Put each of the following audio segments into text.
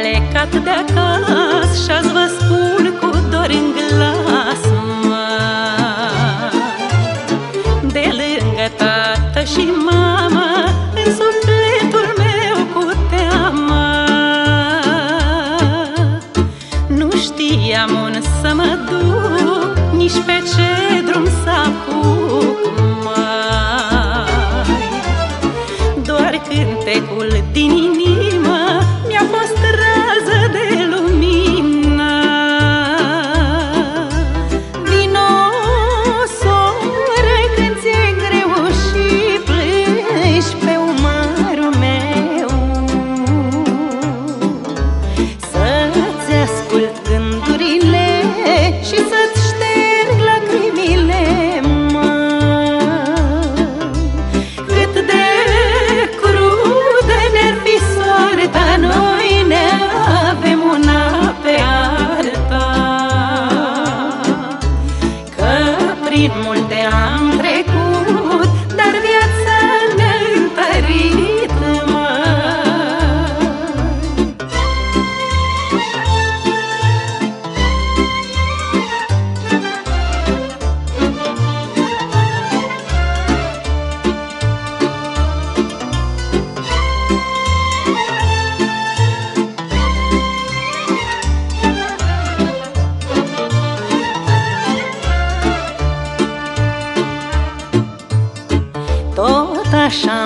plecat de acasă Și-azi vă spun cu dor în glas De lângă tată și mama În sufletul meu cu teamă. Nu știam unde să mă duc Nici pe ce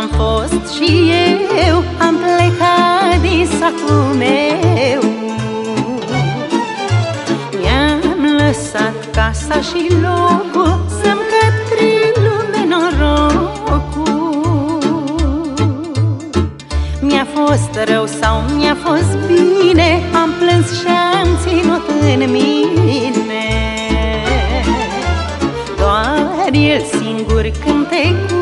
am fost și eu Am plecat din satul meu. Mi-am lăsat casa și locul Să-mi cad prin lume norocul. Mi-a fost rău sau mi-a fost bine Am plâns și am ținut în mine. Doar el singur cântecul